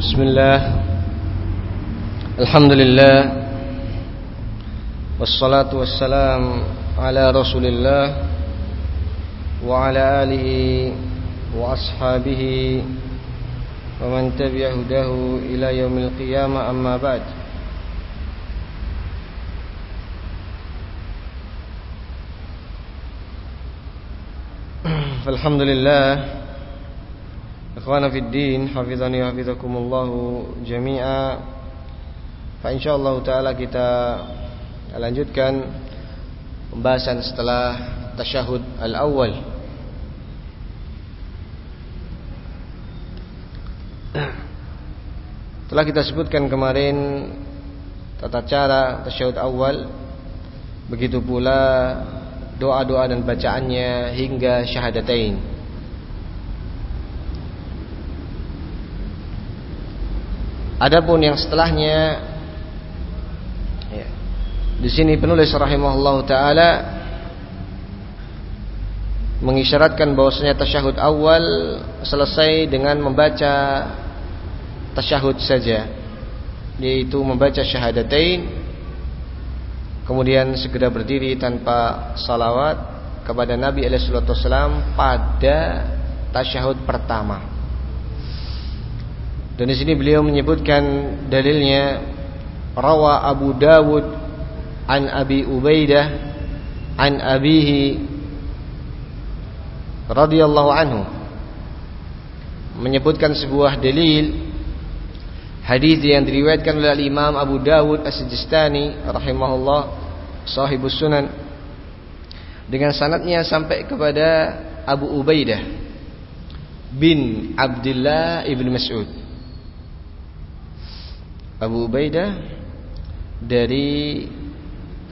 بسم الله. الحمد لله. والصلاة والسلام على رسول الله وعلى آله وأصحابه ومن تبع هداه إلى يوم القيامة. أما بعد. فالحمد لله. Ikhwana fi din, hafizani hafizakumullah jami'a. Fa insyaallah taala kita lanjutkan pembahasan setelah tasyahud al-awwal. Telah kita sebutkan kemarin tata cara tasyahud awal begitu pula doa-doa dan bacaannya hingga syahadatain. Adapun yang setelahnya ya, di sini penulis rahimahullah taala mengisyaratkan bahwasanya tasyahud awal selesai dengan membaca tasyahud saja yaitu membaca syahadatain kemudian segera berdiri tanpa salawat kepada Nabi alaihi pada tasyahud pertama. Dan di sini beliau menyebutkan dalilnya rawa Abu Dawud an Abi Ubaidah an abihi radhiyallahu anhu menyebutkan sebuah dalil Hadis yang diriwayatkan oleh Imam Abu Dawud As-Sijistani rahimahullah sahibus sunan dengan sanadnya sampai kepada Abu Ubaidah bin Abdullah ibn Mas'ud. Abu Ubaidah dari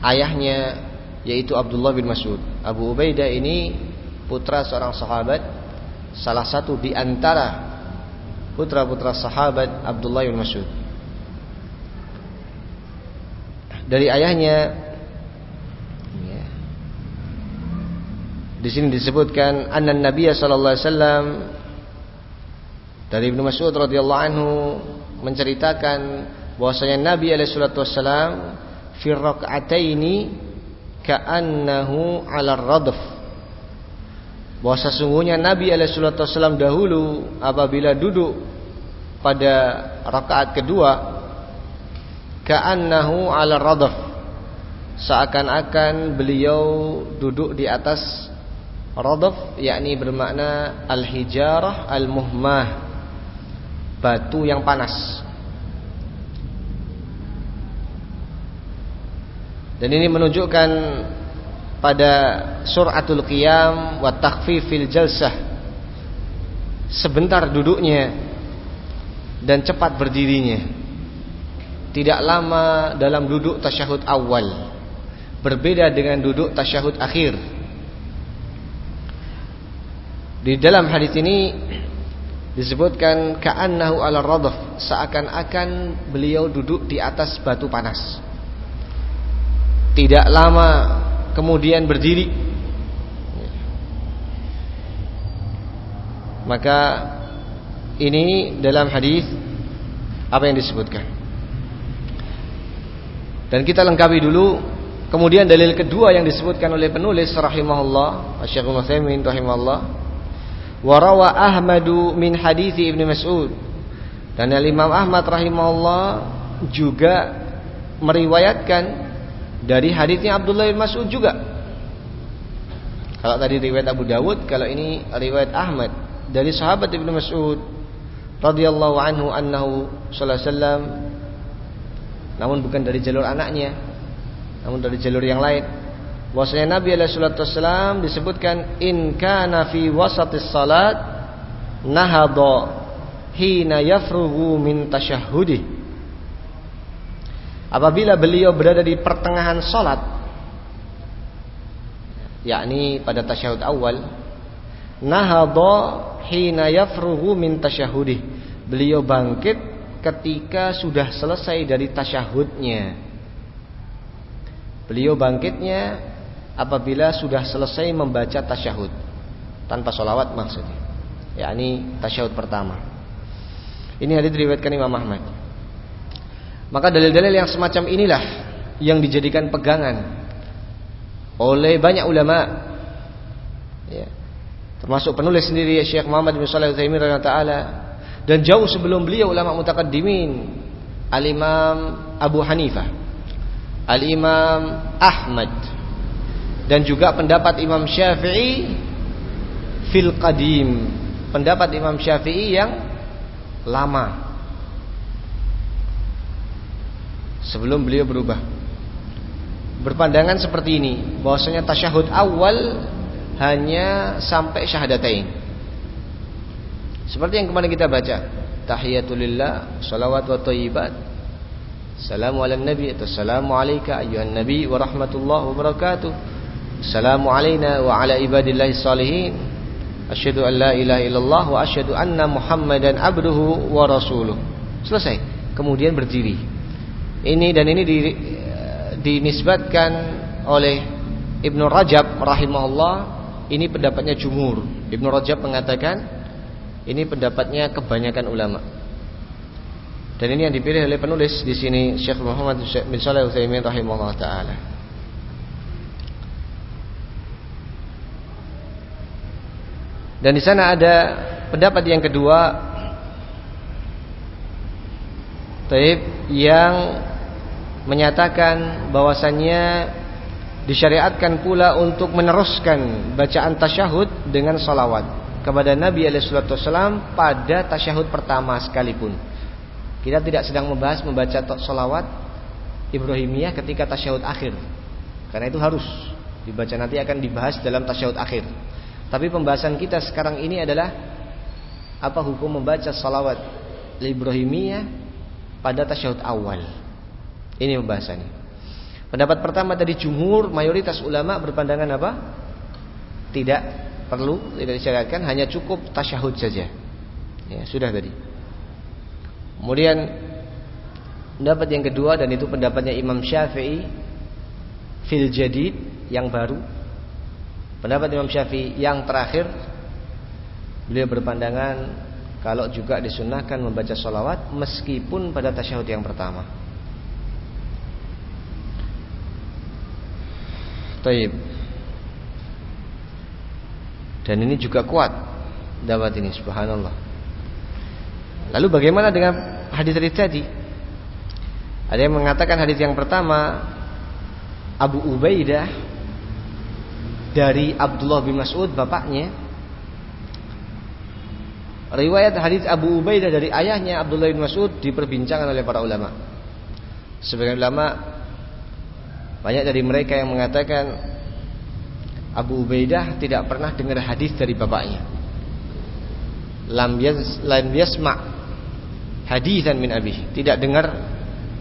ayahnya yaitu Abdullah bin Mas'ud. Abu Ubaidah ini putra seorang sahabat salah satu di antara putra-putra sahabat Abdullah bin Mas'ud. Dari ayahnya ya, di sini disebutkan anna Nabi sallallahu alaihi wasallam dari Ibnu Mas'ud radhiyallahu anhu menceritakan bahwasanya Nabi alaihi salatu wasallam fi rak'ataini ka'annahu 'ala radf. Bahwa sesungguhnya Nabi Alaihissalam dahulu apabila duduk pada rakaat kedua ka'annahu ala radaf seakan-akan beliau duduk di atas radaf yakni bermakna al-hijarah al-muhmah batu yang panas dan ini menunjukkan pada suratul qiyam wa takhfifil jalsah. Sebentar duduknya dan cepat berdirinya. Tidak lama dalam duduk tasyahud awal. Berbeda dengan duduk tasyahud akhir. Di dalam hadis ini disebutkan ka'annahu ala radaf seakan-akan beliau duduk di atas batu panas tidak lama kemudian berdiri. Maka ini dalam hadis apa yang disebutkan. Dan kita lengkapi dulu. Kemudian dalil kedua yang disebutkan oleh penulis rahimahullah Syekhul Utsaimin rahimahullah. Wa Ahmadu min hadis Ibnu Mas'ud. Dan Imam Ahmad rahimahullah juga meriwayatkan dari hadisnya Abdullah bin Mas'ud juga. Kalau tadi riwayat Abu Dawud, kalau ini riwayat Ahmad dari sahabat Ibnu Mas'ud radhiyallahu anhu annahu sallallahu wasallam namun bukan dari jalur anaknya, namun dari jalur yang lain. Bahwasanya Nabi alaihi salatu wasallam disebutkan in kana fi wasatis salat nahadha hina yafrughu min tasyahhudih apabila beliau berada di pertengahan salat yakni pada tasyahud awal nahadha hina yafruhu min tasyahudih. Beliau bangkit ketika sudah selesai dari tasyahudnya. Beliau bangkitnya apabila sudah selesai membaca tasyahud tanpa solawat maksudnya yakni tasyahud pertama. Ini hadis diriwayatkan Imam Ahmad. Maka dalil-dalil yang semacam inilah yang dijadikan pegangan oleh banyak ulama. Ya. Termasuk penulis sendiri Syekh Muhammad bin Shalih Al-Utsaimin taala dan jauh sebelum beliau ulama mutaqaddimin Al-Imam Abu Hanifah, Al-Imam Ahmad dan juga pendapat Imam Syafi'i fil qadim, pendapat Imam Syafi'i yang lama sebelum beliau berubah berpandangan seperti ini bahwasanya tasyahud awal hanya sampai syahadatain seperti yang kemarin kita baca tahiyatulillah salawat wa thayyibat Assalamu ala nabi atau Assalamu alayka ayuhan nabi wa rahmatullah wa barakatuh Assalamu alayna wa ala ibadillahi salihin Asyhadu an la ilaha illallah wa asyhadu anna Muhammadan abduhu wa rasuluh. Selesai. Kemudian berdiri. Ini dan ini di, dinisbatkan oleh Ibnu Rajab rahimahullah ini pendapatnya jumhur. Ibnu Rajab mengatakan ini pendapatnya kebanyakan ulama. Dan ini yang dipilih oleh penulis di sini Syekh Muhammad bin Shalih Al-Utsaimin rahimahullah taala. Dan di sana ada pendapat yang kedua Taib yang menyatakan bahwasannya disyariatkan pula untuk meneruskan bacaan tasyahud dengan salawat kepada Nabi Alaihissalam pada tasyahud pertama sekalipun. Kita tidak sedang membahas membaca salawat Ibrahimiyah ketika tasyahud akhir, karena itu harus dibaca nanti akan dibahas dalam tasyahud akhir. Tapi pembahasan kita sekarang ini adalah apa hukum membaca salawat Ibrahimiyah pada tasyahud awal. Ini pembahasannya. Pendapat pertama tadi jumhur mayoritas ulama berpandangan apa? Tidak perlu tidak disyariatkan hanya cukup tasyahud saja. Ya, sudah tadi. Kemudian pendapat yang kedua dan itu pendapatnya Imam Syafi'i fil jadid yang baru Pendapat Imam Syafi'i yang terakhir beliau berpandangan kalau juga disunahkan membaca sholawat meskipun pada tasyahud yang pertama. Taib. Dan ini juga kuat dapat ini subhanallah. Lalu bagaimana dengan hadis-hadis tadi? Ada yang mengatakan hadis yang pertama Abu Ubaidah dari Abdullah bin Mas'ud bapaknya riwayat hadis Abu Ubaidah dari ayahnya Abdullah bin Mas'ud diperbincangkan oleh para ulama sebagian ulama banyak dari mereka yang mengatakan Abu Ubaidah tidak pernah dengar hadis dari bapaknya lam yas lam yasma hadisan min abi tidak dengar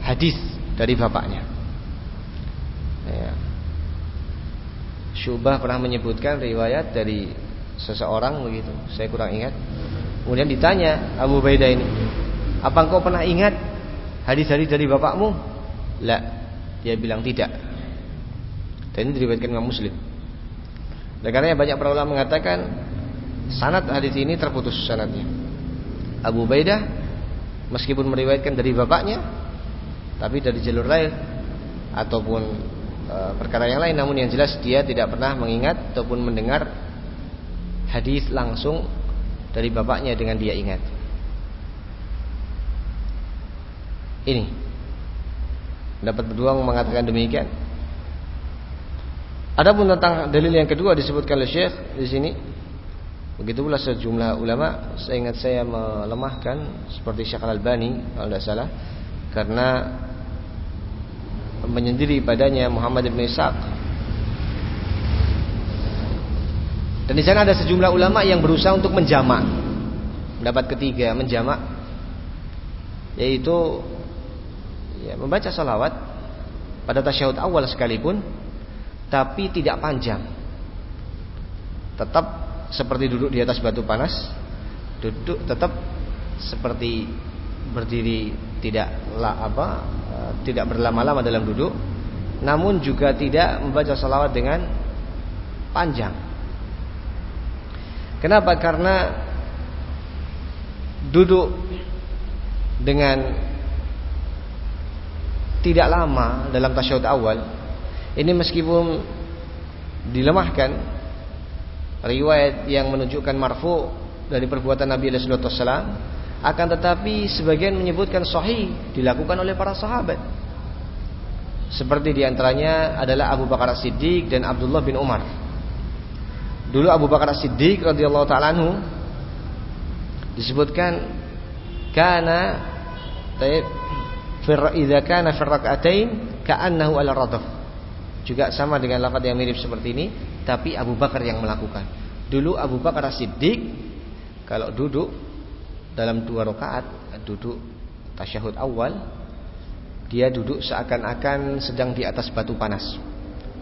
hadis dari bapaknya ya. Syubah pernah menyebutkan riwayat dari seseorang begitu. Saya kurang ingat. Kemudian ditanya Abu Baidah ini, "Apa engkau pernah ingat hadis-hadis dari bapakmu?" La. Dia bilang tidak. Dan ini diriwayatkan Imam Muslim. Dan karena banyak para ulama mengatakan sanad hadis ini terputus sanadnya. Abu Baidah meskipun meriwayatkan dari bapaknya tapi dari jalur lain ataupun E, perkara yang lain namun yang jelas dia tidak pernah mengingat ataupun mendengar hadis langsung dari bapaknya dengan dia ingat. Ini dapat berdua mengatakan demikian. Adapun tentang dalil yang kedua disebutkan oleh Syekh di sini. Begitu pula sejumlah ulama, saya ingat saya melemahkan seperti Syekh Al-Albani kalau tidak salah karena menyendiri padanya Muhammad bin Ishaq. Dan di sana ada sejumlah ulama yang berusaha untuk menjamak. Pendapat ketiga menjamak yaitu ya, membaca salawat pada tasyahud awal sekalipun tapi tidak panjang. Tetap seperti duduk di atas batu panas, duduk tetap seperti berdiri tidak lah apa Eh, tidak berlama-lama dalam duduk. Namun juga tidak membaca salawat dengan panjang. Kenapa? Karena duduk dengan tidak lama dalam tasyahud awal ini meskipun dilemahkan riwayat yang menunjukkan marfu dari perbuatan Nabi sallallahu alaihi wasallam akan tetapi sebagian menyebutkan sahih dilakukan oleh para sahabat seperti di antaranya adalah Abu Bakar Siddiq dan Abdullah bin Umar dulu Abu Bakar Siddiq radhiyallahu taala anhu disebutkan kana taib idza kana fi rak'atain ka'annahu. Juga sama dengan lafaz yang mirip seperti ini, tapi Abu Bakar yang melakukan. Dulu Abu Bakar Siddiq kalau duduk dalam dua rakaat, duduk tasyahud awal, dia duduk seakan-akan sedang di atas batu panas.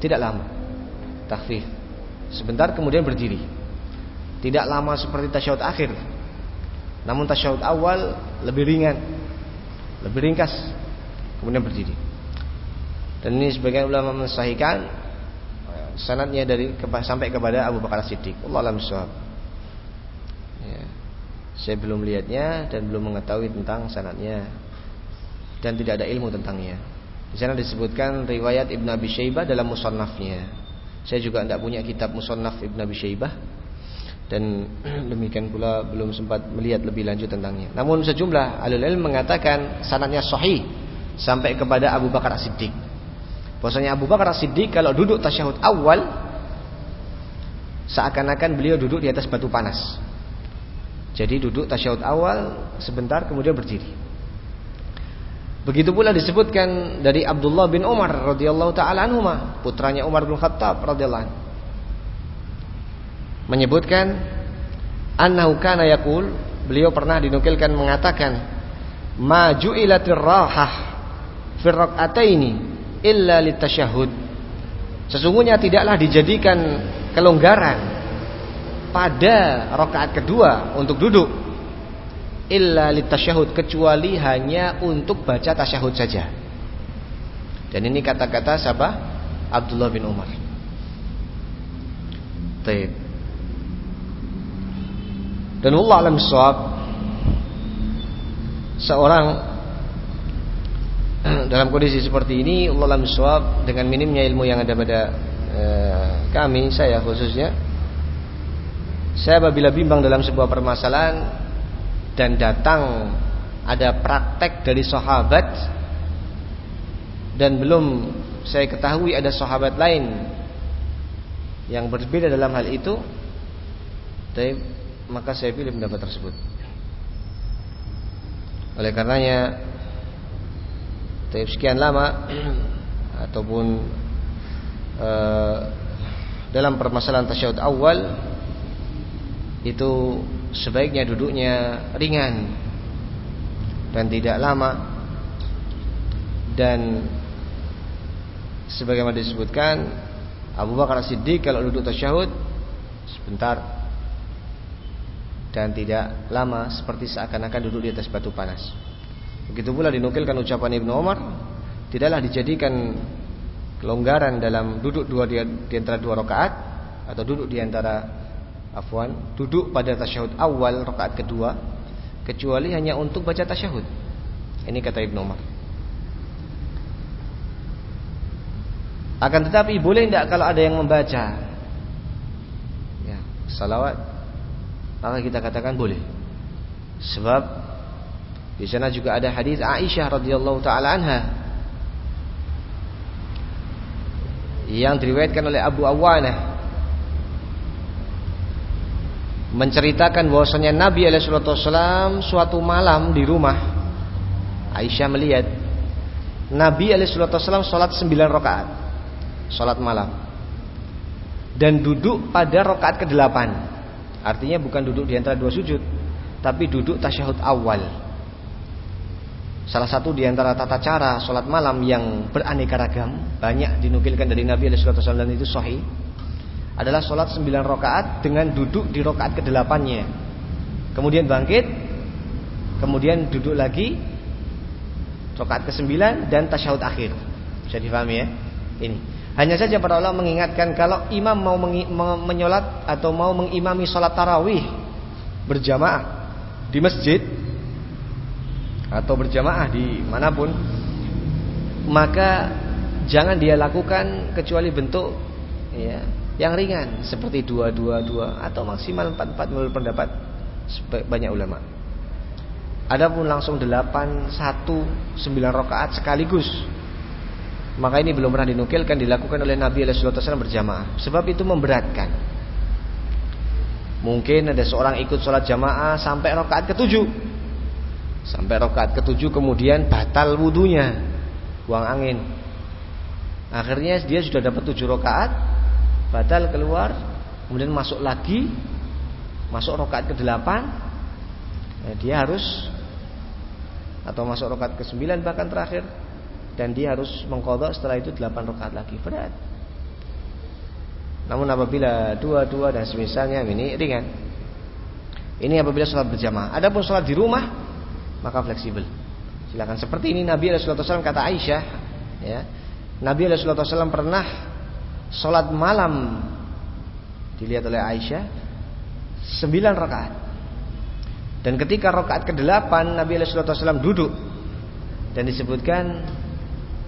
Tidak lama. Takhfif. Sebentar kemudian berdiri. Tidak lama seperti tasyahud akhir. Namun tasyahud awal lebih ringan lebih ringkas kemudian berdiri dan ini sebagian ulama mensahihkan sanatnya dari sampai kepada Abu Bakar Siddiq Allah alam ya. saya belum melihatnya dan belum mengetahui tentang sanatnya dan tidak ada ilmu tentangnya di sana disebutkan riwayat Ibn Abi Syaibah dalam musannafnya saya juga tidak punya kitab musannaf Ibn Abi Syaibah dan demikian pula belum sempat melihat lebih lanjut tentangnya. Namun sejumlah alul ilm mengatakan sanadnya sahih sampai kepada Abu Bakar As-Siddiq. Bahwasanya Abu Bakar As-Siddiq kalau duduk tasyahud awal seakan-akan beliau duduk di atas batu panas. Jadi duduk tasyahud awal sebentar kemudian berdiri. Begitu pula disebutkan dari Abdullah bin Umar radhiyallahu taala anhuma, putranya Umar bin Khattab radhiyallahu anhu menyebutkan annahu kana yaqul beliau pernah dinukilkan mengatakan ma ju'ilatir rahah fi rak'ataini illa litasyahud. Sesungguhnya tidaklah dijadikan kelonggaran pada rakaat kedua untuk duduk. Illa litasyahud kecuali hanya untuk baca tasyahud saja. Dan ini kata-kata siapa? Abdullah bin Umar. Taib dan Allah alam seorang dalam kondisi seperti ini Allah suab dengan minimnya ilmu yang ada pada eh, kami saya khususnya saya apabila bimbang dalam sebuah permasalahan dan datang ada praktek dari sahabat dan belum saya ketahui ada sahabat lain yang berbeda dalam hal itu maka saya pilih pendapat tersebut. Oleh karenanya Taib sekian lama ataupun uh, dalam permasalahan tasyahud awal itu sebaiknya duduknya ringan dan tidak lama dan sebagaimana disebutkan Abu Bakar Siddiq kalau duduk tasyahud sebentar dan tidak lama seperti seakan-akan duduk di atas batu panas. Begitu pula dinukilkan ucapan Ibnu Umar, tidaklah dijadikan kelonggaran dalam duduk dua di, di antara dua rakaat atau duduk di antara afwan, duduk pada tasyahud awal rakaat kedua kecuali hanya untuk baca tasyahud. Ini kata Ibnu Umar. Akan tetapi boleh tidak kalau ada yang membaca ya, salawat maka kita katakan boleh. Sebab di sana juga ada hadis Aisyah radhiyallahu taala anha. Yang diriwayatkan oleh Abu Awanah. Menceritakan bahwasanya Nabi alaihi suatu malam di rumah. Aisyah melihat Nabi alaihi salat 9 rakaat. Salat malam. Dan duduk pada rakaat ke-8 Artinya bukan duduk di antara dua sujud, tapi duduk tasyahud awal. Salah satu di antara tata cara sholat malam yang beraneka ragam, banyak dinukilkan dari Nabi SAW dan itu sahih, adalah sholat sembilan rakaat dengan duduk di rakaat kedelapannya. Kemudian bangkit, kemudian duduk lagi, rakaat ke sembilan dan tasyahud akhir. Bisa difahami ya? Ini. Hanya saja para ulama mengingatkan kalau imam mau menyolat atau mau mengimami sholat tarawih berjamaah di masjid, atau berjamaah di mana pun maka jangan dia lakukan kecuali bentuk ya yang ringan seperti dua dua dua atau maksimal empat empat menurut pendapat banyak ulama. Adapun langsung delapan satu sembilan rakaat sekaligus maka ini belum pernah dinukilkan dilakukan oleh Nabi SAW berjamaah sebab itu memberatkan. Mungkin ada seorang ikut sholat jamaah sampai rakaat ketujuh, sampai rakaat ketujuh kemudian batal wudhunya, buang angin. Akhirnya dia sudah dapat tujuh rakaat, batal keluar kemudian masuk lagi masuk rokaat ke-8 ya, dia harus atau masuk rokaat ke-9 bahkan terakhir dan dia harus mengkodok setelah itu 8 rokaat lagi. Berat. Namun apabila dua-dua dan semisalnya ini ringan. Ini apabila sholat berjamaah. Adapun sholat di rumah maka fleksibel. Silakan. Seperti ini Nabi Rasulullah SAW kata Aisyah ya. Nabi Rasulullah SAW pernah Sholat malam dilihat oleh Aisyah sembilan rakaat. Dan ketika rakaat ke-8 Nabi SAW duduk dan disebutkan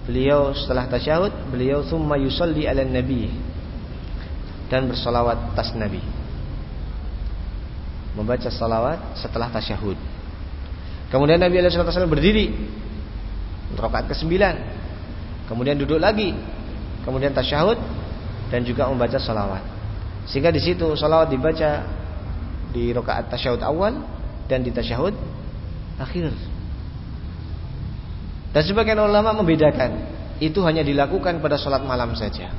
beliau setelah tasyahud beliau thumma yusalli ala nabi dan bersolawat tas nabi. Membaca salawat setelah tasyahud kemudian Nabi SAW berdiri rakaat ke-9 kemudian duduk lagi kemudian tasyahud dan juga membaca salawat. Sehingga di situ salawat dibaca di rakaat tasyahud awal dan di tasyahud akhir. Dan sebagian ulama membedakan itu hanya dilakukan pada sholat malam saja.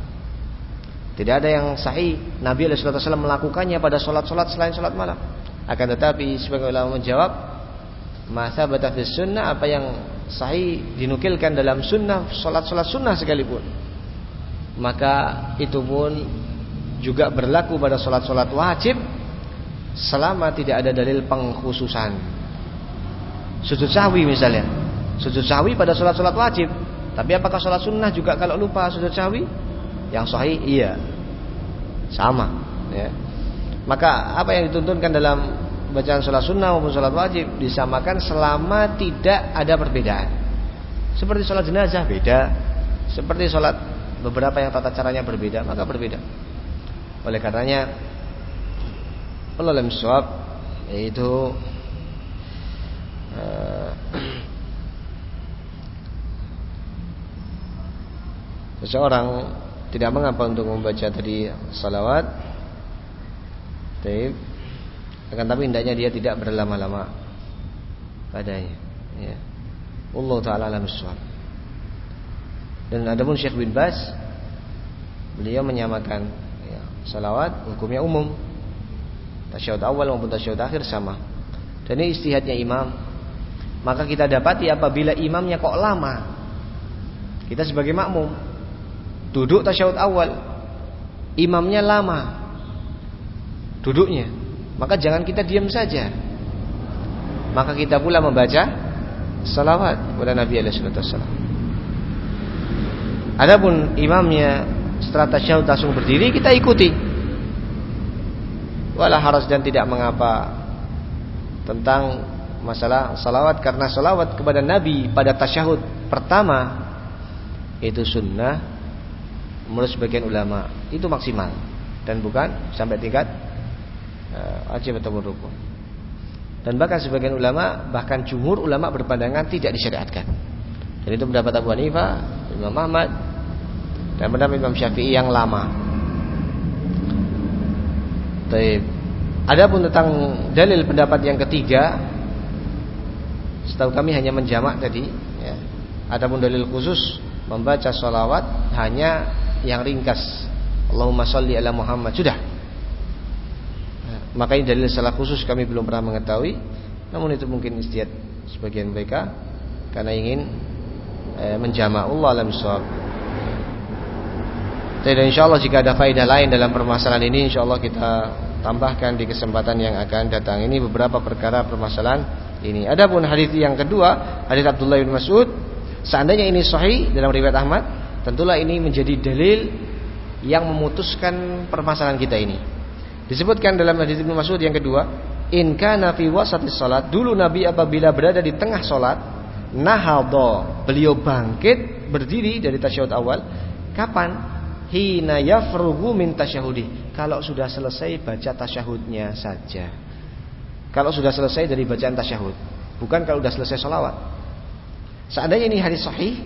Tidak ada yang sahih Nabi SAW melakukannya pada sholat-sholat selain sholat malam. Akan tetapi sebagian ulama menjawab masa batafis sunnah apa yang sahih dinukilkan dalam sunnah sholat-sholat sunnah sekalipun maka itu pun juga berlaku pada sholat-sholat wajib selama tidak ada dalil pengkhususan. Sujud sahwi misalnya, sujud sahwi pada sholat-sholat wajib. Tapi apakah sholat sunnah juga kalau lupa sujud sahwi? Yang sahih iya, sama. Ya. Maka apa yang dituntunkan dalam bacaan sholat sunnah maupun sholat wajib disamakan selama tidak ada perbedaan. Seperti sholat jenazah beda, seperti sholat beberapa yang tata caranya berbeda maka berbeda oleh karenanya Allah suap yaitu uh, seseorang tidak mengapa untuk membaca tadi salawat Taib akan tapi hendaknya dia tidak berlama-lama padanya ya Allah taala alam dan ada pun Syekh bin Bas beliau menyamakan ya, salawat hukumnya umum. Tasyahud awal maupun tasyahud akhir sama. Dan ini istihadnya imam. Maka kita dapati apabila imamnya kok lama. Kita sebagai makmum duduk tasyahud awal, imamnya lama duduknya. Maka jangan kita diam saja. Maka kita pula membaca salawat kepada Nabi alaihi wasallam. Adapun imamnya setelah tasyahud langsung berdiri kita ikuti. Wala harus dan tidak mengapa tentang masalah salawat karena salawat kepada Nabi pada tasyahud pertama itu sunnah menurut sebagian ulama itu maksimal dan bukan sampai tingkat wajib atau rukun. Dan bahkan sebagian ulama bahkan jumhur ulama berpandangan tidak disyariatkan. Dan itu pendapat Abu Hanifah, Imam Ahmad, dan pendapat Imam Syafi'i yang lama. Taib. Adapun tentang dalil pendapat yang ketiga, setahu kami hanya menjamak tadi. Ya. Adapun dalil khusus membaca salawat hanya yang ringkas. Allahumma salli ala Muhammad sudah. Maka ini dalil salah khusus kami belum pernah mengetahui. Namun itu mungkin istiad sebagian mereka karena ingin eh, menjamak Allah alam dan insya Allah jika ada faedah lain dalam permasalahan ini Insya Allah kita tambahkan di kesempatan yang akan datang. Ini beberapa perkara permasalahan ini. Adapun hadis yang kedua Hadis Abdullah bin Mas'ud Seandainya ini sahih dalam riwayat Ahmad Tentulah ini menjadi dalil Yang memutuskan permasalahan kita ini Disebutkan dalam hadis Ibnu Mas'ud yang kedua in kana fi wasatis salat dulu Nabi apabila berada di tengah salat nahadha beliau bangkit berdiri dari tasyahud awal kapan? Hina yafrugu min tasyahudi. Kalau sudah selesai baca tasyahudnya saja. Kalau sudah selesai dari bacaan tasyahud bukan kalau sudah selesai salawat seandainya ini hadis sahih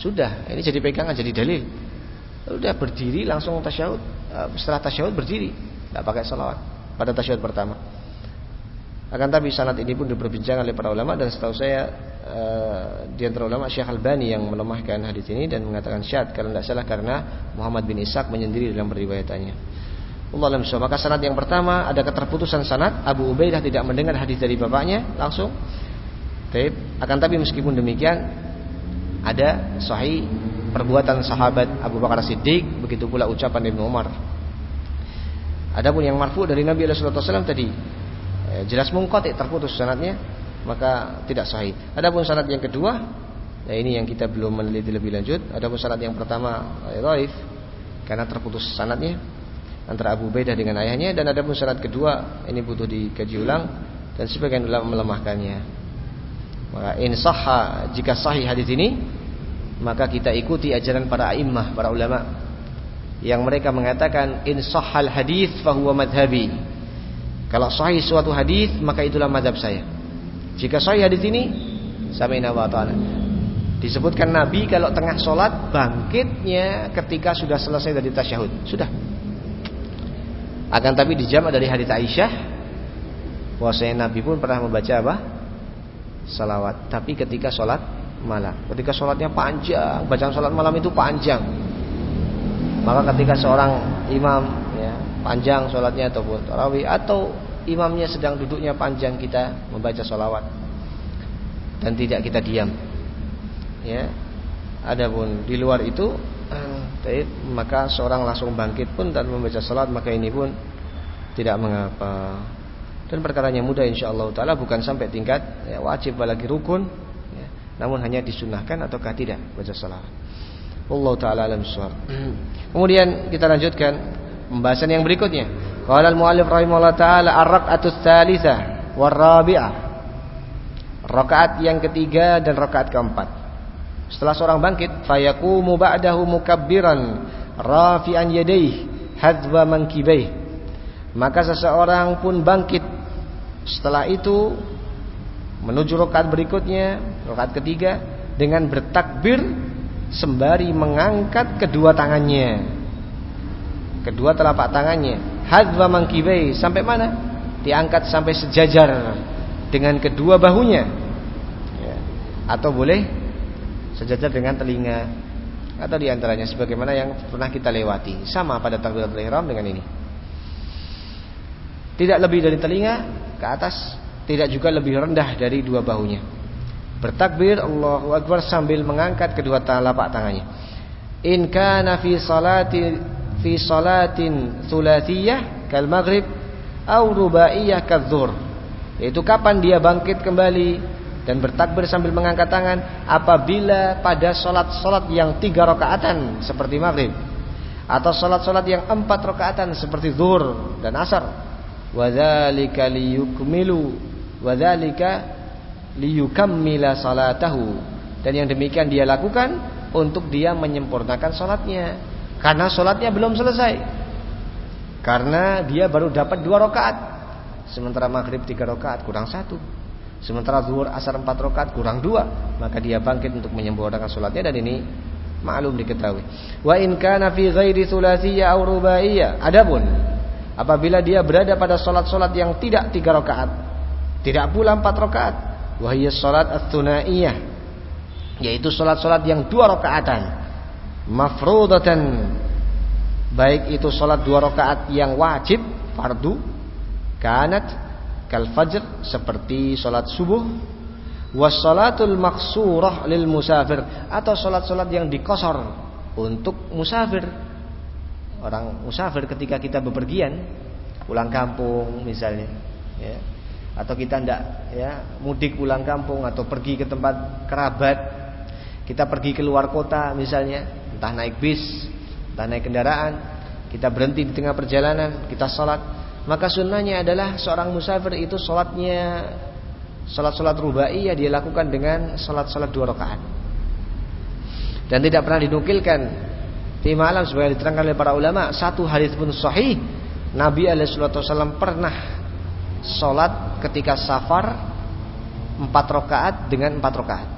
sudah ini jadi pegangan jadi dalil. Sudah berdiri langsung tasyahud eh, setelah tasyahud berdiri tidak pakai salawat pada tasyahud pertama akan tapi sanad ini pun diperbincangkan oleh para ulama dan setahu saya uh, di antara ulama Syekh Albani yang melemahkan hadis ini dan mengatakan syad kalau tidak salah karena Muhammad bin Ishaq menyendiri dalam periwayatannya. Allah alam Maka sanad yang pertama ada keterputusan sanad Abu Ubaidah tidak mendengar hadis dari bapaknya langsung. Taib. Akan tapi meskipun demikian ada sahih perbuatan sahabat Abu Bakar Siddiq begitu pula ucapan Ibnu Umar. Adapun yang marfu dari Nabi sallallahu alaihi wasallam tadi Eh, jelas mungkotik terputus sanatnya maka tidak sahih. Adapun sanad yang kedua, ya ini yang kita belum meneliti lebih lanjut. Adapun sanad yang pertama ya, dhaif karena terputus sanadnya antara Abu Baidah dengan ayahnya dan adapun sanad kedua ini butuh dikaji ulang dan sebagian ulama melemahkannya. Maka in sahha jika sahih hadis ini maka kita ikuti ajaran para a'immah, para ulama yang mereka mengatakan in sahhal hadis fahuwa madhabi kalau sahih suatu hadis maka itulah mazhab saya. Jika sahih hadis ini sami'na wa ta'ala. Disebutkan Nabi kalau tengah sholat bangkitnya ketika sudah selesai dari tasyahud. Sudah. Akan tapi dijamah dari hadis Aisyah bahwasanya Nabi pun pernah membaca apa? Salawat. Tapi ketika sholat malam. Ketika sholatnya panjang, bacaan sholat malam itu panjang. Maka ketika seorang imam panjang sholatnya ataupun tarawih atau imamnya sedang duduknya panjang kita membaca sholawat dan tidak kita diam ya. Adapun di luar itu eh, maka seorang langsung bangkit pun dan membaca sholat maka ini pun tidak mengapa. Dan perkaranya mudah insyaallah taala bukan sampai tingkat ya, wajib apalagi rukun ya, namun hanya disunahkan ataukah tidak baca sholawat Allah taala alam Kemudian kita lanjutkan Pembahasan yang berikutnya. Qala al-mu'allif rahimahullah taala ar-rak'atus tsalitsah war-rabi'ah. Rakaat yang ketiga dan rakaat keempat. Setelah seorang bangkit, fayaqumu ba'dahu mukabbiran rafi'an yadayhi hadwa mankibaih. Maka seseorang pun bangkit setelah itu menuju rakaat berikutnya, rakaat ketiga dengan bertakbir sembari mengangkat kedua tangannya. Kedua telapak tangannya. Hadwa mangkibai sampai mana? Diangkat sampai sejajar dengan kedua bahunya. Ya. atau boleh sejajar dengan telinga. Atau di antaranya sebagaimana yang pernah kita lewati. Sama pada takbiratul ihram dengan ini. Tidak lebih dari telinga ke atas tidak juga lebih rendah dari dua bahunya bertakbir Allahu akbar sambil mengangkat kedua telapak tangannya. In kana fi salati fi salatin thulathiyah kal maghrib au rubaiyah yaitu kapan dia bangkit kembali dan bertakbir sambil mengangkat tangan apabila pada solat-solat yang tiga rakaatan seperti maghrib atau solat-solat yang empat rakaatan seperti zuhur dan asar. Wadzalika liyukmilu wadzalika liyukammila salatahu dan yang demikian dia lakukan untuk dia menyempurnakan salatnya karena sholatnya belum selesai. Karena dia baru dapat dua rakaat. Sementara maghrib tiga rakaat kurang satu. Sementara zuhur asar empat rakaat kurang dua. Maka dia bangkit untuk menyempurnakan sholatnya dan ini maklum diketahui. Wa in kana fi ghairi thulathiyya aw rubaiyya. Adapun apabila dia berada pada sholat-sholat yang tidak tiga rakaat, tidak pula empat rakaat, wahiyya sholat ats-tsunaiyah, yaitu sholat-sholat yang dua rakaatan. Mafrudatan baik itu salat dua rakaat yang wajib fardu kanat kal fajr seperti salat subuh. Wassalatul maksurah lil musafir atau salat-salat yang dikosor untuk musafir. Orang musafir ketika kita bepergian pulang kampung misalnya ya atau kita ndak ya mudik pulang kampung atau pergi ke tempat kerabat kita pergi ke luar kota misalnya entah naik bis, entah naik kendaraan, kita berhenti di tengah perjalanan, kita salat, maka sunnahnya adalah seorang musafir itu sholatnya sholat-sholat rubai ya dia lakukan dengan sholat-sholat dua rakaat. Dan tidak pernah dinukilkan di malam sebagai diterangkan oleh para ulama satu hadis pun sahih Nabi Alaihissalam pernah sholat ketika safar empat rakaat dengan empat rakaat.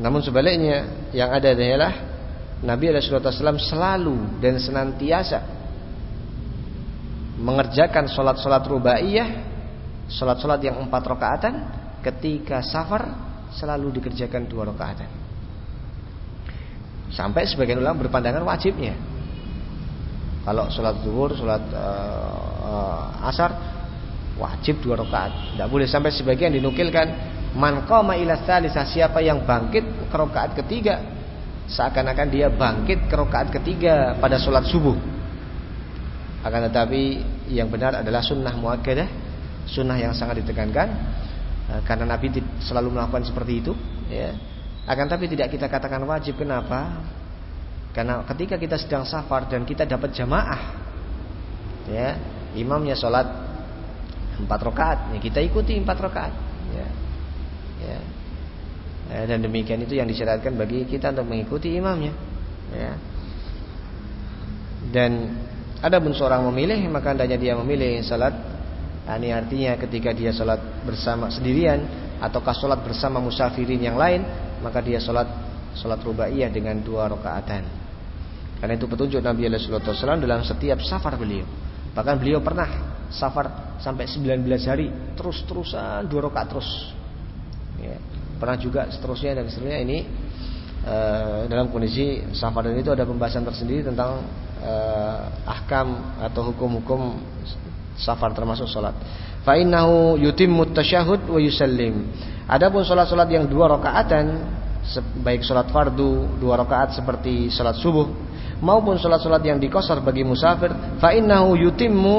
Namun sebaliknya yang ada adalah Nabi Alaihissalam selalu dan senantiasa mengerjakan sholat-sholat rubaiyah, sholat-sholat yang empat rakaatan, ketika safar selalu dikerjakan dua rakaatan. Sampai sebagian ulama berpandangan wajibnya. Kalau sholat zuhur, sholat uh, asar wajib dua rakaat. Tidak boleh sampai sebagian dinukilkan man qama ila siapa yang bangkit ke rakaat ketiga seakan-akan dia bangkit ke rakaat ketiga pada sholat subuh akan tetapi yang benar adalah sunnah muakkadah, sunnah yang sangat ditekankan eh, karena Nabi selalu melakukan seperti itu. Ya. Akan tapi tidak kita katakan wajib. Kenapa? Karena ketika kita sedang safar dan kita dapat jamaah, ya, imamnya sholat empat rakaat, ya kita ikuti empat rakaat. Ya. Ya. ya. Dan demikian itu yang disyaratkan bagi kita untuk mengikuti imamnya. Ya. Dan Adapun seorang memilih maka hendaknya dia memilih salat. Ini artinya ketika dia salat bersama sendirian ataukah salat bersama musafirin yang lain, maka dia salat salat rubaiyah dengan dua rakaatan. Karena itu petunjuk Nabi Wasallam dalam setiap safar beliau. Bahkan beliau pernah safar sampai 19 hari terus-terusan dua rakaat terus. Ya. Pernah juga seterusnya dan seterusnya ini uh, dalam kondisi safar dan itu ada pembahasan tersendiri tentang uh, ahkam atau hukum-hukum safar termasuk salat. Fa innahu yutimmu tasyahud wa yusallim. Adapun salat-salat yang dua rakaatan baik salat fardu dua rakaat seperti salat subuh maupun salat-salat yang dikosor bagi musafir fa innahu yutimmu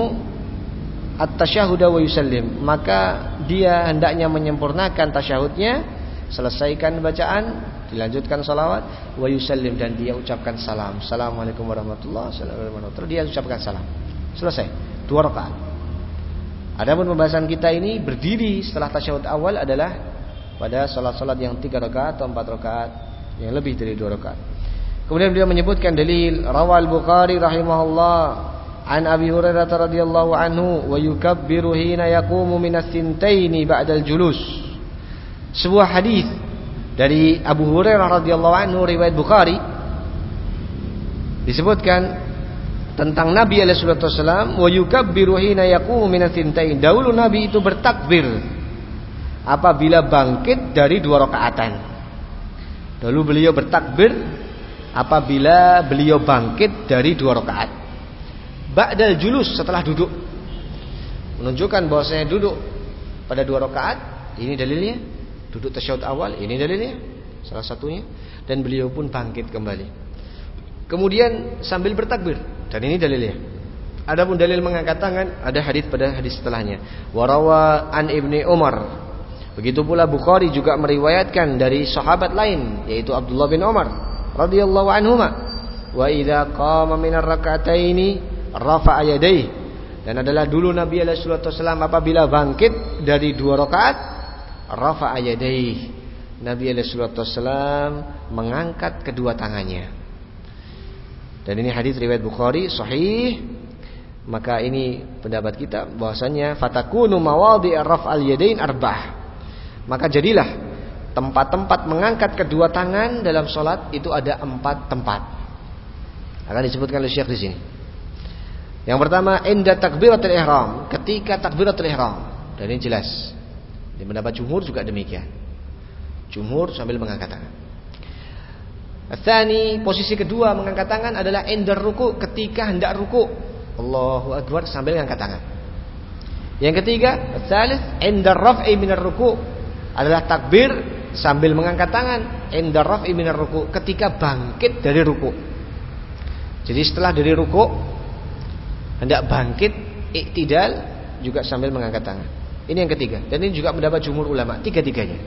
at-tasyahud wa yusallim. Maka dia hendaknya menyempurnakan tasyahudnya selesaikan bacaan dilanjutkan salawat wa yusallim dan dia ucapkan salam. Assalamualaikum warahmatullahi wabarakatuh. Dia ucapkan salam. Selesai. Dua rakaat. Adapun pembahasan kita ini berdiri setelah tasyahud awal adalah pada salat-salat yang tiga rakaat atau empat rakaat yang lebih dari dua rakaat kemudian beliau menyebutkan dalil rawal bukhari rahimahullah an Abi Hurairah radhiyallahu anhu wa yukabbiru hina yaqumu minas sintaini ba'dal julus sebuah hadis dari Abu Hurairah radhiyallahu anhu riwayat Bukhari disebutkan tentang Nabi alaihi wasallam wa yukabbiru hina yaqumu min Dahulu Nabi itu bertakbir apabila bangkit dari dua rakaatan. Dahulu beliau bertakbir apabila beliau bangkit dari dua rakaat. Ba'dal julus setelah duduk. Menunjukkan bahwasanya duduk pada dua rakaat, ini dalilnya. Duduk tasyahud awal ini dalilnya salah satunya. Dan beliau pun bangkit kembali. Kemudian sambil bertakbir dan ini dalilnya. Adapun dalil mengangkat tangan ada hadis pada hadis setelahnya. Warawa an ibni Umar. Begitu pula Bukhari juga meriwayatkan dari sahabat lain yaitu Abdullah bin Umar radhiyallahu anhuma wa idza qama min ar-rak'ataini rafa'a yadayhi dan adalah dulu Nabi alaihi wasallam apabila bangkit dari dua rakaat rafa'a yadayhi. Nabi Wasallam mengangkat kedua tangannya. Dan ini hadis riwayat Bukhari sahih. Maka ini pendapat kita bahwasanya fatakunu mawadhi' raf'al yadain arba'ah. Maka jadilah tempat-tempat mengangkat kedua tangan dalam solat itu ada empat tempat. Akan disebutkan oleh Syekh di sini. Yang pertama inda takbiratul ihram, ketika takbiratul ihram. Dan ini jelas. Di pendapat jumhur juga demikian. Jumhur sambil mengangkat tangan. Tsani posisi kedua mengangkat tangan adalah endar ruku ketika hendak ruku. Allahu akbar sambil mengangkat tangan. Yang ketiga, tsalits endar raf'i minar ruku adalah takbir sambil mengangkat tangan endar raf'i minar ruku ketika bangkit dari ruku. Jadi setelah dari ruku hendak bangkit iktidal juga sambil mengangkat tangan. Ini yang ketiga. Dan ini juga mendapat jumhur ulama. Tiga-tiganya.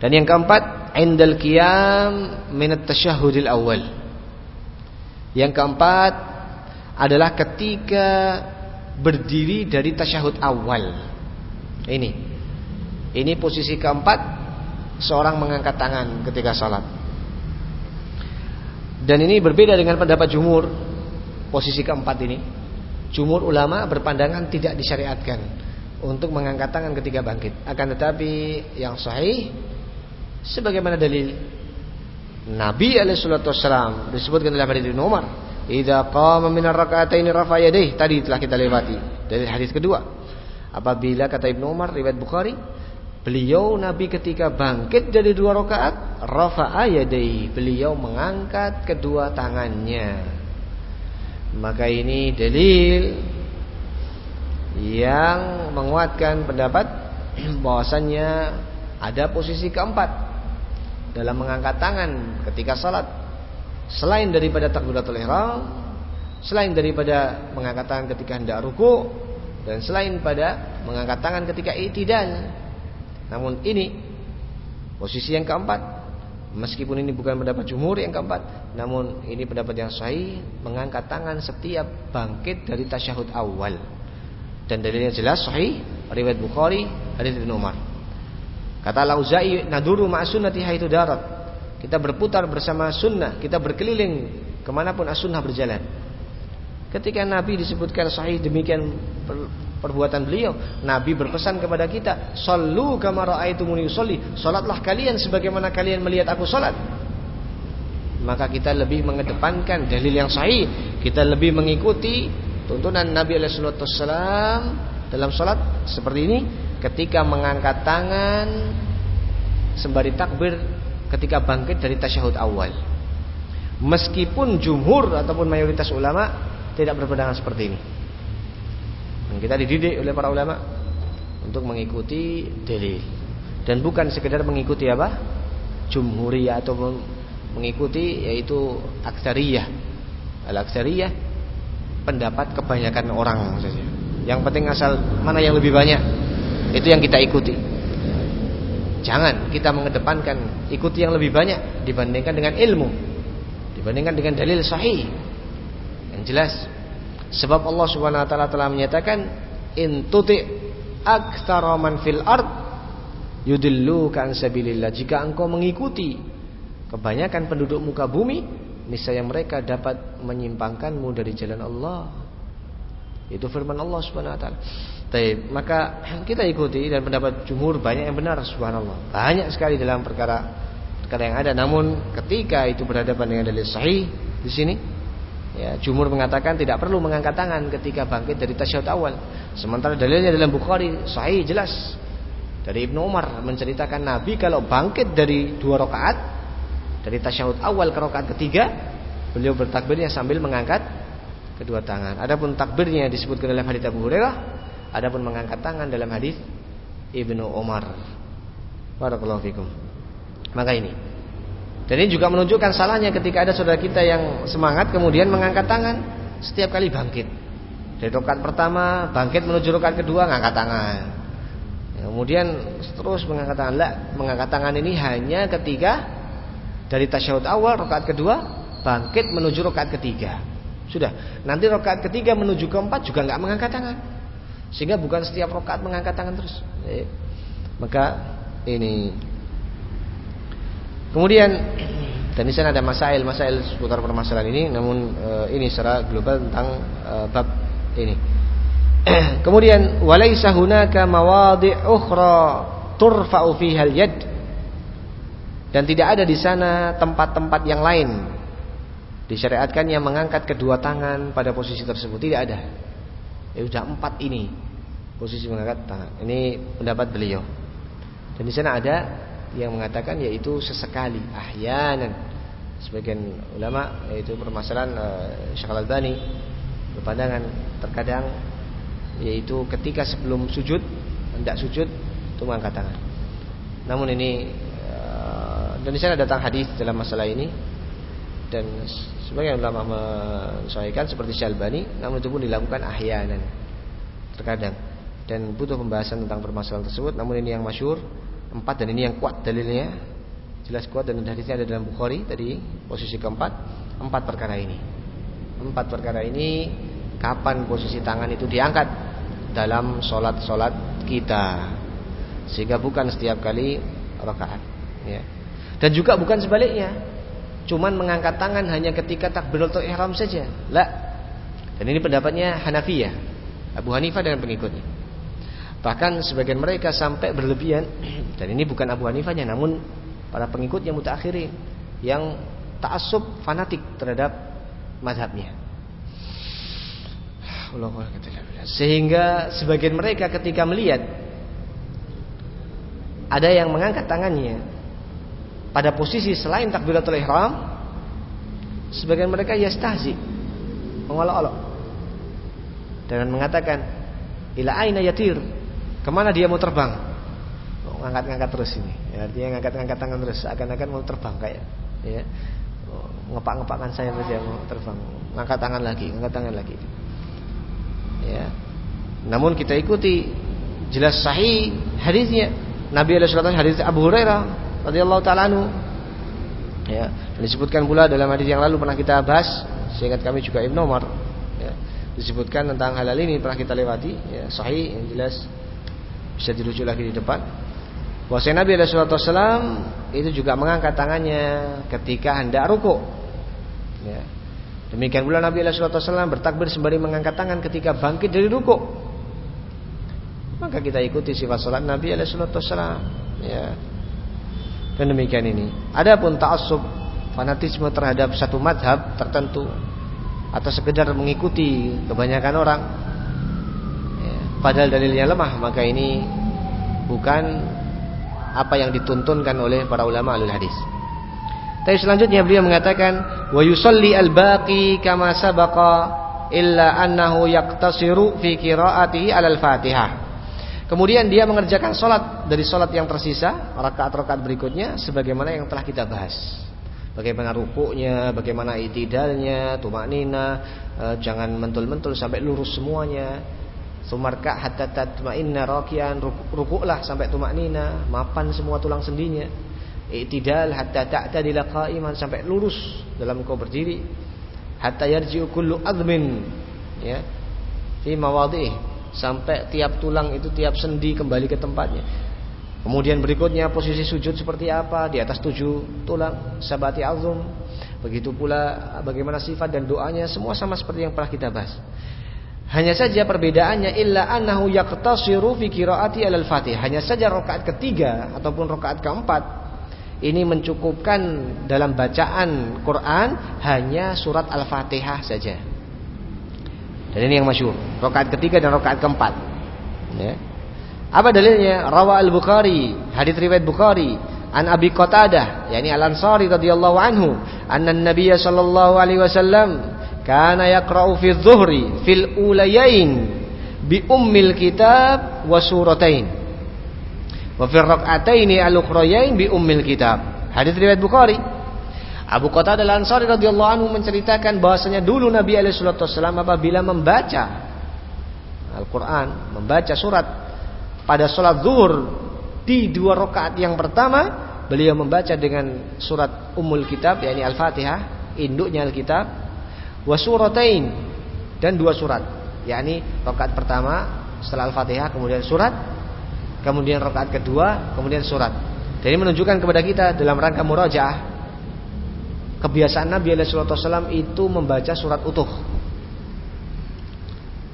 Dan yang keempat, indal qiyam min tasyahudil awal. Yang keempat, adalah ketika berdiri dari tasyahud awal. Ini. Ini posisi keempat seorang mengangkat tangan ketika salat. Dan ini berbeda dengan pendapat jumur posisi keempat ini. Jumur ulama berpandangan tidak disyariatkan untuk mengangkat tangan ketika bangkit. Akan tetapi yang sahih sebagaimana dalil Nabi alaihi salatu wasallam disebutkan dalam hadis Umar, "Idza qama min ar-rak'ataini rafa yadayhi." Tadi telah kita lewati dari hadis kedua. Apabila kata Ibnu Umar riwayat Bukhari, beliau Nabi ketika bangkit dari dua rakaat, rafa'a yadayhi. Beliau mengangkat kedua tangannya. Maka ini dalil yang menguatkan pendapat bahwasannya ada posisi keempat dalam mengangkat tangan ketika salat selain daripada takbiratul ihram selain daripada mengangkat tangan ketika hendak ruku dan selain pada mengangkat tangan ketika i'tidal namun ini posisi yang keempat meskipun ini bukan pendapat jumhur yang keempat namun ini pendapat yang sahih mengangkat tangan setiap bangkit dari tasyahud awal dan dalilnya jelas sahih riwayat Bukhari hadis Ibnu Umar Kata Lauzai naduru ma'asunnati haitu darat. Kita berputar bersama sunnah, kita berkeliling ke mana pun as-sunnah berjalan. Ketika Nabi disebutkan sahih demikian perbuatan beliau, Nabi berpesan kepada kita, "Shallu kama ra'aitumuni usolli." Salatlah kalian sebagaimana kalian melihat aku salat. Maka kita lebih mengedepankan dalil yang sahih, kita lebih mengikuti tuntunan Nabi alaihi wasallam dalam salat seperti ini ketika mengangkat tangan sembari takbir ketika bangkit dari tasyahud awal. Meskipun jumhur ataupun mayoritas ulama tidak berpandangan seperti ini. Kita dididik oleh para ulama untuk mengikuti dalil dan bukan sekedar mengikuti apa? jumhuriyah atau mengikuti yaitu aksariyah. Al-aksariyah pendapat kebanyakan orang saja. Yang penting asal mana yang lebih banyak itu yang kita ikuti. Jangan kita mengedepankan ikuti yang lebih banyak dibandingkan dengan ilmu. Dibandingkan dengan dalil sahih. Yang jelas. Sebab Allah Subhanahu wa taala telah menyatakan in tuti aktsara man fil ard yudilluka an sabilillah. Jika engkau mengikuti kebanyakan penduduk muka bumi, niscaya mereka dapat menyimpangkanmu dari jalan Allah. Itu firman Allah Subhanahu wa taala. Taib. Maka kita ikuti dan pendapat jumhur banyak yang benar subhanallah. Banyak sekali dalam perkara perkara yang ada. Namun ketika itu berhadapan dengan dalil sahih di sini ya jumhur mengatakan tidak perlu mengangkat tangan ketika bangkit dari tasyahud awal. Sementara dalilnya dalam Bukhari sahih jelas dari Ibnu Umar menceritakan Nabi kalau bangkit dari dua rakaat dari tasyahud awal ke rakaat ketiga beliau bertakbirnya sambil mengangkat kedua tangan. Adapun takbirnya disebutkan dalam hadits Abu Hurairah Adapun mengangkat tangan dalam hadis Ibnu Umar. Barakallahu fikum. Maka ini. Dan ini juga menunjukkan salahnya ketika ada saudara kita yang semangat kemudian mengangkat tangan setiap kali bangkit. Dari rokat pertama bangkit menuju rokat kedua ngangkat tangan. Kemudian terus mengangkat tangan. Lah, mengangkat tangan ini hanya ketika dari tasyahud awal rokat kedua bangkit menuju rokat ketiga. Sudah. Nanti rokat ketiga menuju keempat juga nggak mengangkat tangan. Sehingga bukan setiap rokaat mengangkat tangan terus. Maka ini. Kemudian dan di sana ada masail-masail seputar permasalahan ini, namun e, ini secara global tentang e, bab ini. Kemudian walaisa hunaka mawadi' ukhra turfa'u fiha al-yad. Dan tidak ada di sana tempat-tempat yang lain disyariatkan yang mengangkat kedua tangan pada posisi tersebut tidak ada. Ya sudah empat ini posisi mengangkat tangan. Ini pendapat beliau. Dan di sana ada yang mengatakan yaitu sesekali, ahyanan. Sebagian ulama yaitu permasalahan uh, Syekh Al-Albani berpandangan terkadang yaitu ketika sebelum sujud hendak sujud itu mengangkat tangan. Namun ini uh, dan di sana datang hadis dalam masalah ini dan sebagian ulama mensahihkan seperti Syalbani namun itu pun dilakukan ahyanan terkadang dan butuh pembahasan tentang permasalahan tersebut namun ini yang masyur empat dan ini yang kuat dalilnya. Jelas kuat dan hadisnya ada dalam Bukhari tadi posisi keempat. Empat perkara ini. Empat perkara ini kapan posisi tangan itu diangkat? Dalam sholat-sholat kita. Sehingga bukan setiap kali rakaat ya. dan juga bukan sebaliknya. Cuman mengangkat tangan hanya ketika takbiratul ihram saja. La. Dan ini pendapatnya Hanafiyah Abu Hanifah dengan pengikutnya bahkan sebagian mereka sampai berlebihan. Dan ini bukan Abu Hanifahnya namun para pengikut yang mutakhirin yang ta'assub fanatik terhadap mazhabnya. Sehingga sebagian mereka ketika melihat ada yang mengangkat tangannya pada posisi selain takbiratul ihram, sebagian mereka yastahzi, mengolok-olok. Dengan mengatakan ila aina yatir, ke mana dia mau terbang? Oh, ngangkat-ngangkat terus ini. Ya, artinya ngangkat-ngangkat tangan terus, akan-akan mau terbang kayak ya. Ngepak-ngepakkan saya saja mau terbang. Ngangkat tangan lagi ngangkat tangan lagi. Ya. Namun kita ikuti jelas sahih hadisnya. Nabi alaihi wasallam hadis Abu Hurairah radhiyallahu taala anhu. Ya dan disebutkan pula dalam hadis yang lalu pernah kita bahas. Seingat kami juga Ibnu Umar ya disebutkan tentang hal, hal ini pernah kita lewati. Ya sahih yang jelas bisa dirujuk lagi di depan bahwasanya Nabi wasallam itu juga mengangkat tangannya ketika hendak rukuk Ya. Demikian pula Nabi SAW bertakbir sembari mengangkat tangan ketika bangkit dari ruku. Maka kita ikuti sifat salat Nabi SAW. Ya. Dan demikian ini. Adapun ta'assub fanatisme terhadap satu madhab tertentu atau sekedar mengikuti kebanyakan orang padahal dalilnya lemah maka ini bukan apa yang dituntunkan oleh para ulama alul hadis. Tapi selanjutnya beliau mengatakan wa yusalli al-baqi kama sabaqa illa annahu yaqtasiru fi qiraatihi al-Fatihah. Kemudian dia mengerjakan salat dari salat yang tersisa, rakaat-rakaat berikutnya sebagaimana yang telah kita bahas. Bagaimana rukuknya, bagaimana itidalnya, tumaknina, e, jangan mentul-mentul sampai lurus semuanya. Sumarka hatta tatma'inna rakian, rukuklah sampai tumaknina, mapan semua tulang sendinya. I'tidal hatta ta'tadila qa'iman. Sampai lurus dalam kau berdiri. Hatta yarji'u kullu admin. Ya. Fi mawadhi'i sampai tiap tulang itu tiap sendi kembali ke tempatnya. Kemudian berikutnya posisi sujud seperti apa? Di atas tujuh tulang. Sabati azum. Begitu pula bagaimana sifat dan doanya. Semua sama seperti yang pernah kita bahas hanya saja perbedaannya illa annahu yaqtasiru fi qiraati al-Fatihah. Hanya saja rakaat ketiga ataupun rakaat keempat ini mencukupkan dalam bacaan Quran hanya surat Al-Fatihah saja. Dan ini yang masyhur, rakaat ketiga dan rakaat keempat. Ya. Apa dalilnya? Rawa Al-Bukhari, hadis riwayat Bukhari, an Abi Qatadah, yakni Al-Ansari radhiyallahu anhu, anna Nabiy sallallahu alaihi wasallam kana yaqra'u fi dhuhri fil ulayain bi ummil kitab wa suratain. Wa fi rak'ataini al-ukhrayain bi ummil kitab. Hadis riwayat Bukhari. Abu Qatadah Al-Ansari radhiyallahu anhu menceritakan bahwasanya dulu Nabi alaihi wasallam apabila membaca Al-Qur'an, membaca surat pada salat zuhur di dua rakaat yang pertama, beliau membaca dengan surat Ummul Kitab yakni Al-Fatihah, induknya Al-Kitab, wa suratain dan dua surat, yakni rakaat pertama setelah Al-Fatihah kemudian surat kemudian rakaat kedua, kemudian surat. Jadi menunjukkan kepada kita dalam rangka murajaah kebiasaan Nabi SAW itu membaca surat utuh.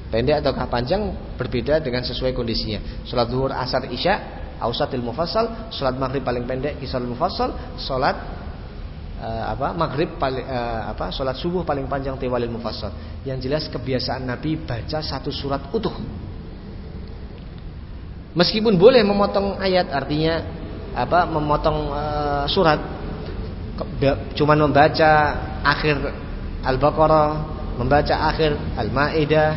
Pendek atau panjang berbeda dengan sesuai kondisinya. Salat zuhur, asar, isya, ausatil mufassal, salat maghrib paling pendek, kisar mufassal, salat uh, apa maghrib paling uh, apa salat subuh paling panjang tiwalil mufassal. Yang jelas kebiasaan Nabi baca satu surat utuh. Meskipun boleh memotong ayat artinya apa memotong uh, surat cuman membaca akhir Al-Baqarah, membaca akhir Al-Maidah,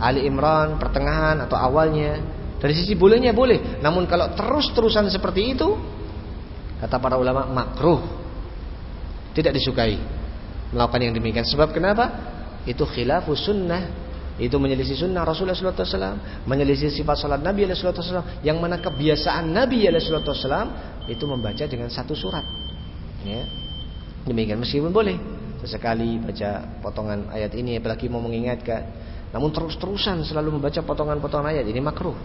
Ali Imran, pertengahan atau awalnya. Dari sisi bolehnya boleh. Namun kalau terus-terusan seperti itu kata para ulama makruh. Tidak disukai melakukan yang demikian. Sebab kenapa? Itu khilafus sunnah itu menyelisih sunnah Rasulullah SAW, menyelisih sifat salat Nabi SAW, yang mana kebiasaan Nabi SAW itu membaca dengan satu surat. Ya. Demikian meskipun boleh sesekali baca potongan ayat ini apalagi mau mengingatkan. Namun terus-terusan selalu membaca potongan-potongan ayat ini makruh.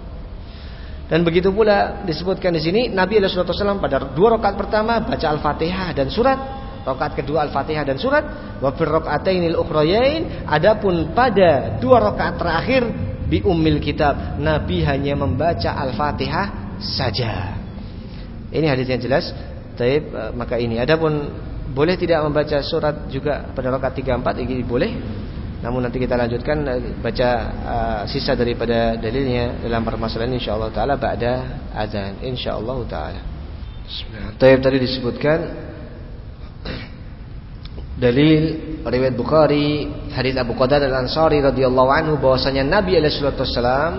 Dan begitu pula disebutkan di sini Nabi SAW pada dua rakaat pertama baca Al-Fatihah dan surat, rakaat kedua Al-Fatihah dan surat, wa fir raka'atainil ukhrayain, adapun pada dua rakaat terakhir bi ummil kitab, Nabi hanya membaca Al-Fatihah saja. Ini hadis yang jelas. Taib, eh, maka ini adapun boleh tidak membaca surat juga pada rakaat 3 4 ini boleh namun nanti kita lanjutkan eh, baca uh, sisa daripada dalilnya dalam permasalahan insyaallah taala ba'da azan insyaallah taala. Bismillah. tadi disebutkan dalil riwayat Bukhari hadis Abu Qatadah Al-Ansari radhiyallahu anhu bahwasanya Nabi alaihi wasallam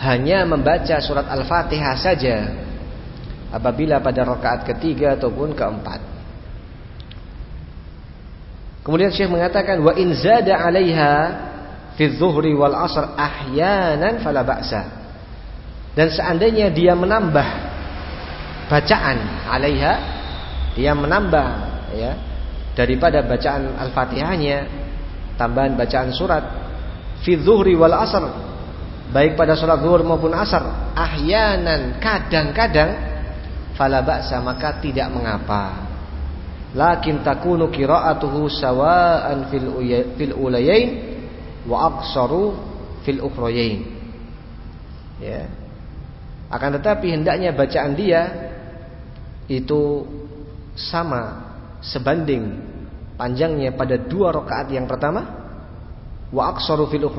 hanya membaca surat Al-Fatihah saja apabila pada rakaat ketiga ataupun keempat. Kemudian Syekh mengatakan wa in zada 'alaiha fi dhuhri wal 'asr ahyanan fala ba'sa. Dan seandainya dia menambah bacaan 'alaiha, dia menambah ya. Daripada bacaan Al-Fatihahnya tambahan bacaan surat fi dhuhri wal 'asr baik pada salat zuhur maupun asar ahyanan kadang-kadang fala ba'sa maka tidak mengapa. Lakin takunu qira'atuhu sawa'an fil fil ulayain wa aqsaru fil ukhrayain. Ya. Akan tetapi hendaknya bacaan dia itu sama sebanding panjangnya pada dua rakaat yang pertama wa aqsaru fil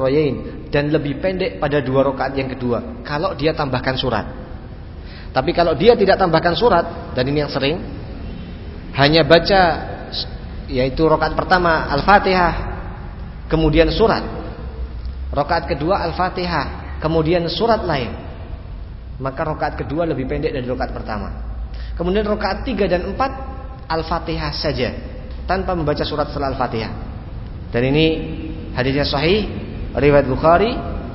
dan lebih pendek pada dua rakaat yang kedua kalau dia tambahkan surat. Tapi kalau dia tidak tambahkan surat dan ini yang sering hanya baca yaitu rokaat pertama Al-Fatihah kemudian surat. Rokaat kedua Al-Fatihah kemudian surat lain. Maka rokaat kedua lebih pendek dari rokaat pertama. Kemudian rokaat tiga dan empat Al-Fatihah saja tanpa membaca surat setelah Al-Fatihah dan ini hadisnya sahih riwayat Bukhari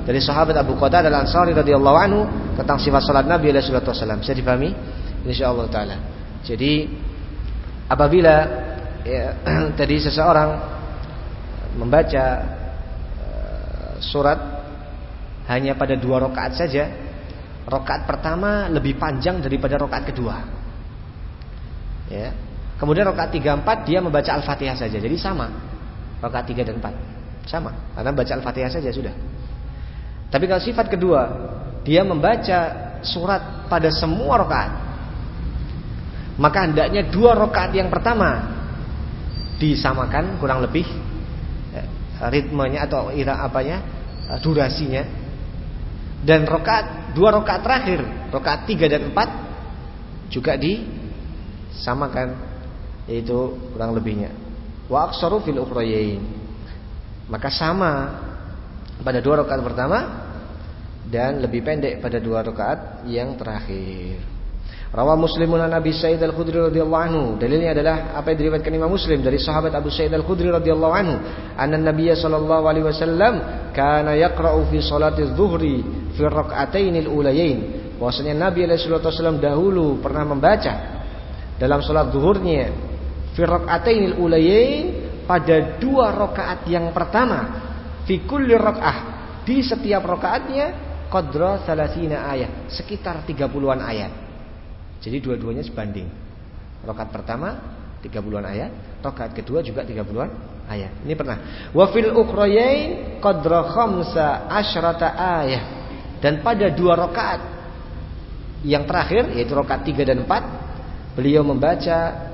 dari sahabat Abu Qatadah Al-Ansari radhiyallahu anhu tentang sifat salat Nabi alaihi wasallam. Bisa dipahami? Insyaallah taala. Jadi apabila ya, tadi seseorang membaca uh, surat hanya pada dua rakaat saja, rakaat pertama lebih panjang daripada rakaat kedua. Ya. Kemudian rakaat tiga empat dia membaca Al-Fatihah saja. Jadi sama. Rakaat tiga dan empat sama. Karena baca Al-Fatihah saja sudah. Tapi kalau sifat kedua, dia membaca surat pada semua rakaat maka hendaknya dua rakaat yang pertama disamakan kurang lebih eh, ritmenya atau ira apanya eh, durasinya dan rakaat dua rakaat terakhir rakaat tiga dan empat juga disamakan yaitu kurang lebihnya wa aksaru fil ukhrayain maka sama pada dua rakaat pertama dan lebih pendek pada dua rakaat yang terakhir Rawa Muslimun an Abi Sa'id Al-Khudri radhiyallahu anhu. Dalilnya adalah apa yang diriwayatkan Imam Muslim dari sahabat Abu Sa'id Al-Khudri radhiyallahu anhu, anna Nabiy sallallahu alaihi wasallam kana yaqra'u fi salati adh-dhuhri fi rak'atayn al-ulayain. Bahwasanya Nabi alaihi wasallam dahulu pernah membaca dalam salat zuhurnya fi al-ulayain pada dua rakaat yang pertama fi kulli di setiap rakaatnya qadra salasina ayat sekitar 30-an ayat jadi dua-duanya sebanding. Rokat pertama 30-an ayat, rokat kedua juga 30-an ayat. Ini pernah. Wa fil ukhrayain qadra khamsa asyrata ayat. Dan pada dua rokat yang terakhir yaitu rokat 3 dan 4 beliau membaca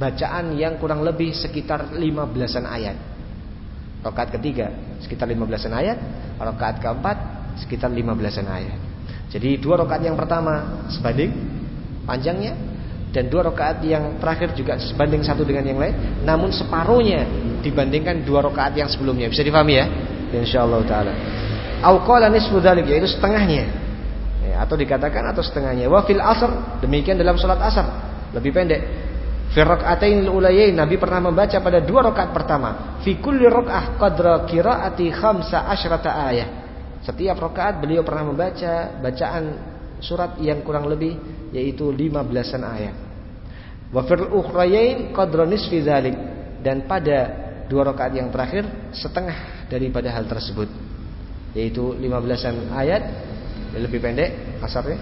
bacaan yang kurang lebih sekitar 15-an ayat. Rokat ketiga sekitar 15-an ayat, rokat keempat sekitar 15-an ayat. Jadi dua rokat yang pertama sebanding panjangnya dan dua rakaat yang terakhir juga sebanding satu dengan yang lain. Namun separuhnya dibandingkan dua rakaat yang sebelumnya. Bisa difahami ya? Insyaallah taala. Au qala nisfu dzalik yaitu setengahnya. Ya, atau dikatakan atau setengahnya. Wa fil asr demikian dalam salat asar lebih pendek fi rak'atain ulayain Nabi pernah membaca pada dua rakaat pertama fi kulli rak'ah qadra qiraati khamsa asyrata ayah. Setiap rakaat beliau pernah membaca bacaan surat yang kurang lebih yaitu 15-an ayat. Wa fil ukhrayain qadra nisfi dzalik dan pada dua rakaat yang terakhir setengah daripada hal tersebut. Yaitu 15-an ayat lebih pendek asarnya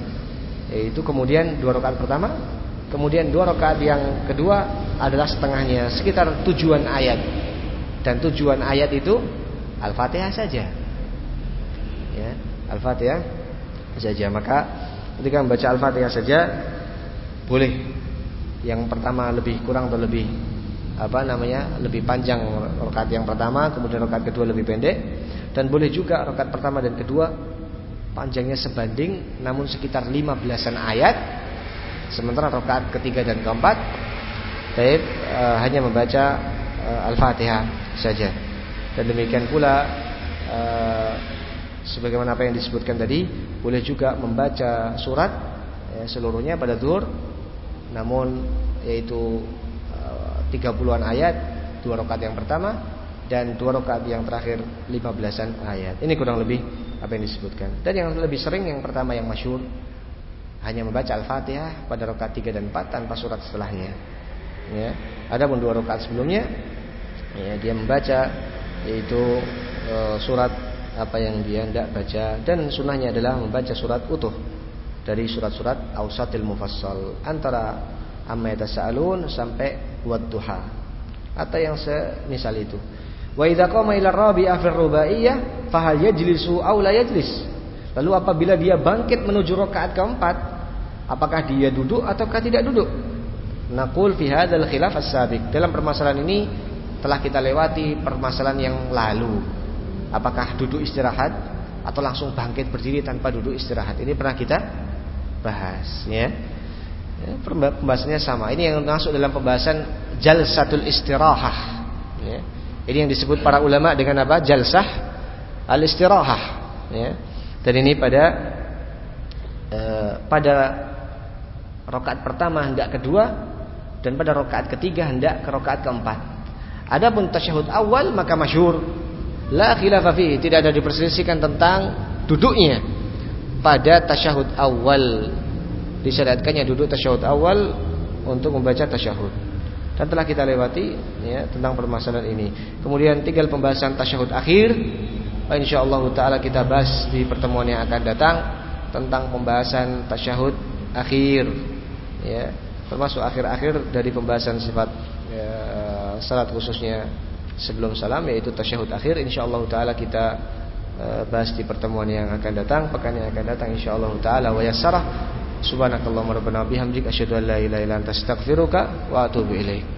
yaitu kemudian dua rakaat pertama kemudian dua rakaat yang kedua adalah setengahnya sekitar tujuan ayat. Dan tujuan ayat itu Al-Fatihah saja. Ya Al-Fatihah saja. Maka ketika membaca Al-Fatihah saja boleh. Yang pertama lebih kurang atau lebih apa namanya lebih panjang rakaat yang pertama kemudian rakaat kedua lebih pendek. Dan boleh juga rakaat pertama dan kedua panjangnya sebanding namun sekitar 15-an ayat sementara rakaat ketiga dan keempat taib e, hanya membaca e, Al-Fatihah saja dan demikian pula e, sebagaimana apa yang disebutkan tadi boleh juga membaca surat ya, seluruhnya pada zuhur namun yaitu 30-an eh, ayat dua rakaat yang pertama dan dua rakaat yang terakhir 15-an ayat. Ini kurang lebih apa yang disebutkan. Dan yang lebih sering yang pertama yang masyhur hanya membaca Al-Fatihah pada rakaat 3 dan 4 tanpa surat setelahnya. Ya. Adapun dua rakaat sebelumnya ya, dia membaca yaitu e, surat apa yang dia tidak baca. Dan sunnahnya adalah membaca surat utuh dari surat-surat Ausatil Mufassal. Antara amma yatasaalun sampai wadduha atau yang semisal itu. Wa idza qama ila rabi'ah fi rubaiyah fa hal yajlisu aw lalu apabila dia bangkit menuju rakaat keempat apakah dia duduk ataukah tidak duduk naqul fi hadzal khilaf as-sabiq dalam permasalahan ini telah kita lewati permasalahan yang lalu apakah duduk istirahat atau langsung bangkit berdiri tanpa duduk istirahat ini pernah kita bahas ya Ya, pembahasannya sama. Ini yang masuk dalam pembahasan jalsatul istirahah. Ya. Ini yang disebut para ulama dengan apa? Jalsah al istirahah. Ya. Dan ini pada eh, pada rokaat pertama hendak kedua dan pada rokaat ketiga hendak ke rokaat keempat. Adapun tasyahud awal maka masyhur la khilafa tidak ada diperselisihkan tentang duduknya pada tasyahud awal disyariatkannya duduk tasyahud awal untuk membaca tasyahud. Dan telah kita lewati ya tentang permasalahan ini. Kemudian tinggal pembahasan tasyahud akhir. Insyaallah taala kita bahas di pertemuan yang akan datang tentang pembahasan tasyahud akhir. Ya, termasuk akhir-akhir dari pembahasan sifat ya, salat khususnya sebelum salam yaitu tasyahud akhir insyaallah taala kita eh, bahas di pertemuan yang akan datang pekan yang akan datang insyaallah taala wa yassarah Subhanakallahumma rabbana bihamdika asyhadu an la ilaha illa anta astaghfiruka wa atubu ilaik.